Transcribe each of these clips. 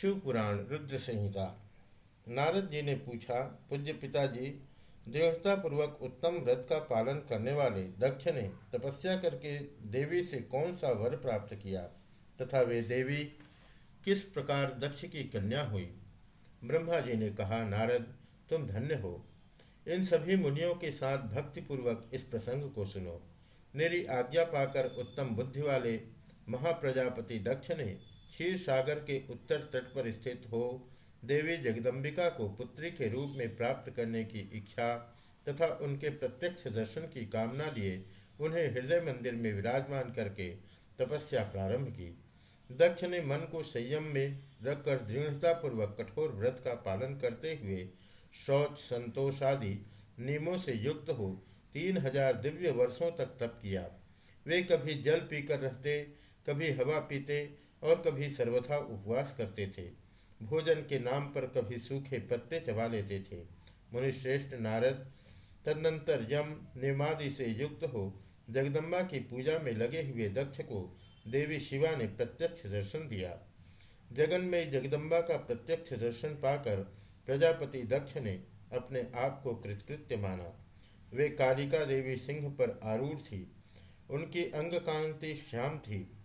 शिव पुराण रुद्र संहिता। नारद जी ने पूछा, पूज्य पिताजी दृढ़तापूर्वक उत्तम व्रत का पालन करने वाले दक्ष ने तपस्या करके देवी से कौन सा वर प्राप्त किया? तथा वे देवी, किस प्रकार दक्ष की कन्या हुई? ब्रह्मा जी ने कहा, नारद, तुम धन्य हो। इन सभी मुनियों के साथ भक्तिपूर्वक इस प्रसंग को सुनो। मेरी आज्ञा पाकर उत्तम बुद्धि वाले महाप्रजापति दक्ष ने क्षीर सागर के उत्तर तट पर स्थित हो, देवी जगदम्बिका को पुत्री के रूप में प्राप्त करने की इच्छा तथा उनके प्रत्यक्ष दर्शन की कामना लिए उन्हें हृदय मंदिर में विराजमान करके तपस्या प्रारंभ की। दक्ष ने मन को संयम में रखकर दृढ़तापूर्वक कठोर व्रत का पालन करते हुए शौच, संतोष आदि नियमों से युक्त हो तीन हज़ार दिव्य वर्षों तक तप किया। वे कभी जल पीकर रहते, कभी हवा पीते और कभी सर्वथा उपवास करते थे। भोजन के नाम पर कभी सूखे पत्ते चबा लेते थे। मुनिश्रेष्ठ नारद तदनंतर यम निमादि से युक्त हो जगदम्बा की पूजा में लगे हुए दक्ष को देवी शिवा ने प्रत्यक्ष दर्शन दिया। जगन में जगदम्बा का प्रत्यक्ष दर्शन पाकर प्रजापति दक्ष ने अपने आप को कृतकृत्य माना। वे कालिका देवी सिंह पर आरूढ़ थी। उनकी अंग कांति श्याम थी।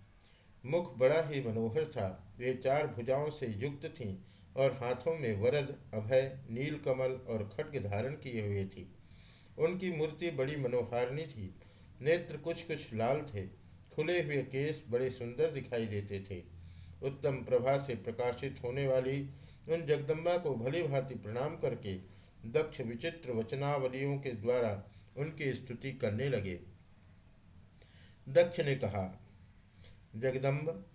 मुख बड़ा ही मनोहर था। वे चार भुजाओं से युक्त थीं और हाथों में वरद, अभय, नील कमल और खड्ग धारण किए हुए थी। उनकी मूर्ति बड़ी मनोहारिणी थी। नेत्र कुछ कुछ लाल थे। खुले हुए केस बड़े सुंदर दिखाई देते थे। उत्तम प्रभा से प्रकाशित होने वाली उन जगदम्बा को भली भांति प्रणाम करके दक्ष विचित्र वचनावलियों के द्वारा उनकी स्तुति करने लगे। दक्ष ने कहा जगदम्ब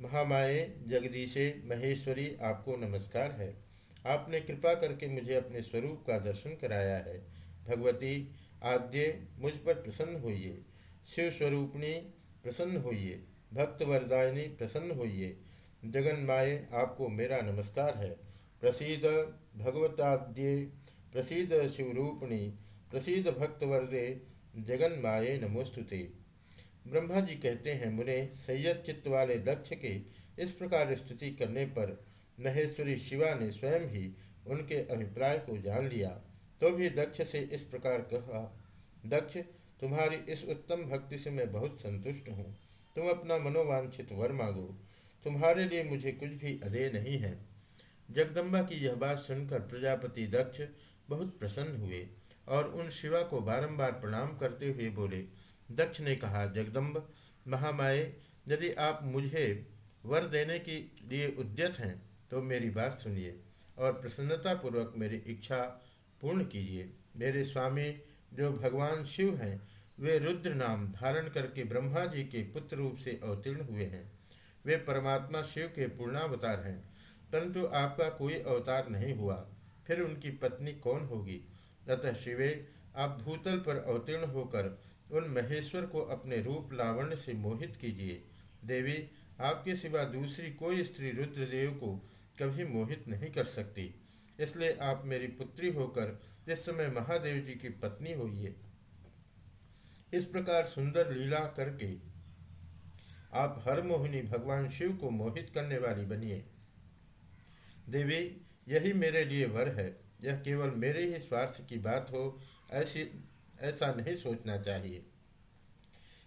महामाए जगदीशे, महेश्वरी, आपको नमस्कार है। आपने कृपा करके मुझे अपने स्वरूप का दर्शन कराया है। भगवती, आद्य, मुझ पर प्रसन्न होइए। शिव स्वरूपणी प्रसन्न होइए। भक्त वरदायिनी प्रसन्न होइए। जगन माए आपको मेरा नमस्कार है। प्रसिद्ध भगवताद्य प्रसिद्ध शिवरूपणी प्रसिद्ध भक्तवर्दे जगन माए नमोस्तुते। ब्रह्मा जी कहते हैं, मुने, सैयद चित्त वाले दक्ष के इस प्रकार स्तुति करने पर महेश्वरी शिवा ने स्वयं ही उनके अभिप्राय को जान लिया। तो भी दक्ष से इस प्रकार कहा, दक्ष, तुम्हारी इस उत्तम भक्ति से मैं बहुत संतुष्ट हूँ। तुम अपना मनोवांछित वर मांगो। तुम्हारे लिए मुझे कुछ भी अधेय नहीं है जगदम्बा की यह बात सुनकर प्रजापति दक्ष बहुत प्रसन्न हुए और उन शिवा को बारंबार प्रणाम करते हुए बोले दक्ष ने कहा, जगदम्ब महामाए यदि आप मुझे वर देने के लिए उद्यत हैं तो मेरी बात सुनिए और प्रसन्नतापूर्वक मेरी इच्छा पूर्ण कीजिए। मेरे स्वामी जो भगवान शिव हैं, वे रुद्र नाम धारण करके ब्रह्मा जी के पुत्र रूप से अवतीर्ण हुए हैं। वे परमात्मा शिव के पूर्णावतार हैं, परंतु आपका कोई अवतार नहीं हुआ, फिर उनकी पत्नी कौन होगी? अतः शिवे, आप भूतल पर अवतीर्ण होकर उन महेश्वर को अपने रूप लावण्य से मोहित कीजिए। देवी, आपके सिवा दूसरी कोई स्त्री रुद्रदेव को कभी मोहित नहीं कर सकती। इसलिए आप मेरी पुत्री होकर इस समय महादेव जी की पत्नी होइए। इस प्रकार सुंदर लीला करके आप हर मोहिनी भगवान शिव को मोहित करने वाली बनिए। देवी, यही मेरे लिए वर है। यह केवल मेरे ही स्वार्थ की बात हो, ऐसी ऐसा नहीं सोचना चाहिए।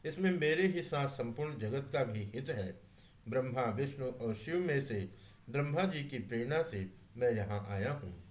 इसमें मेरे ही साथ संपूर्ण जगत का भी हित है। ब्रह्मा, विष्णु और शिव में से ब्रह्मा जी की प्रेरणा से मैं यहाँ आया हूँ।